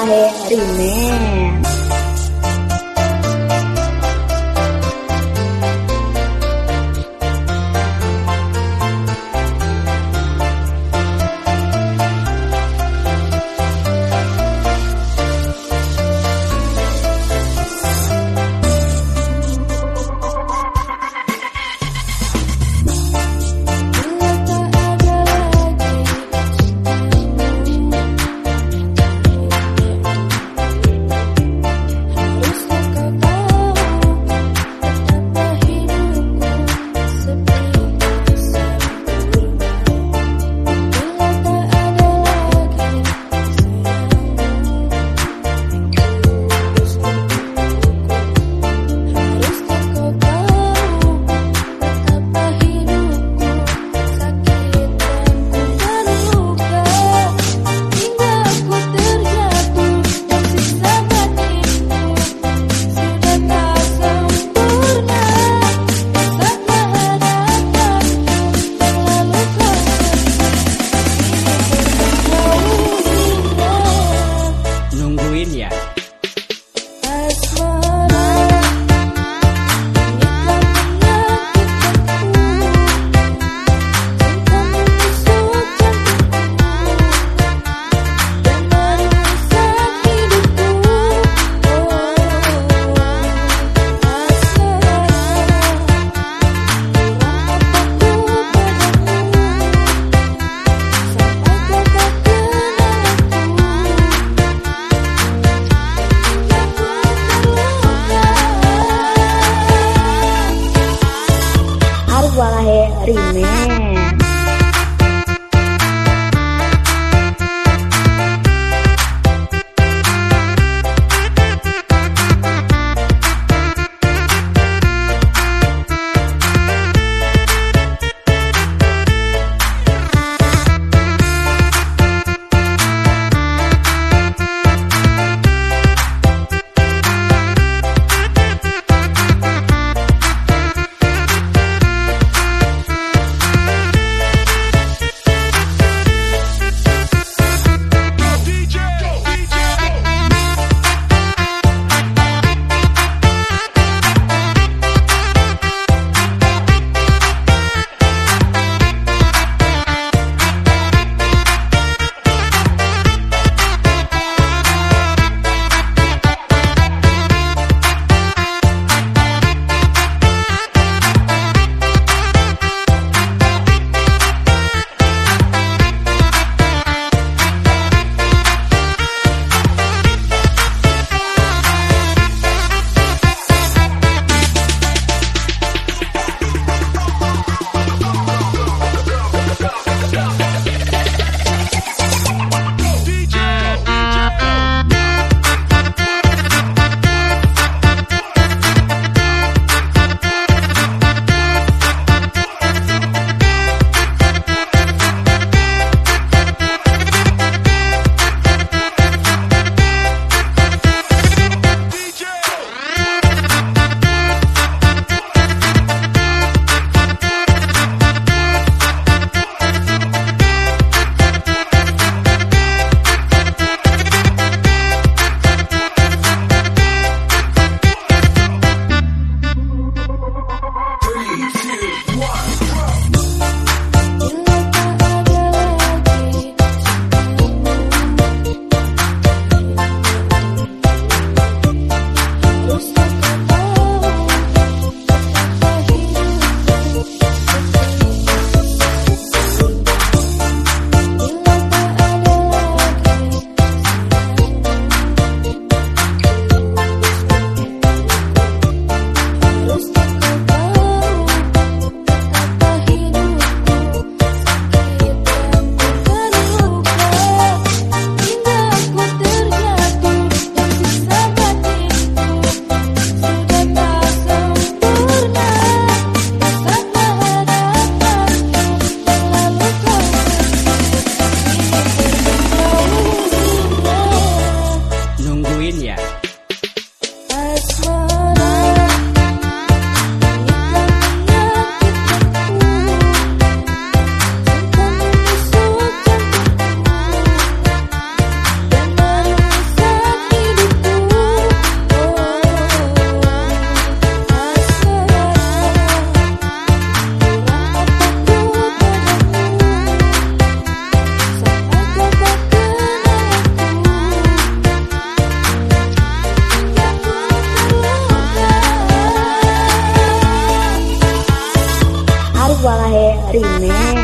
Arwalahe Remix remake Walau hari ini.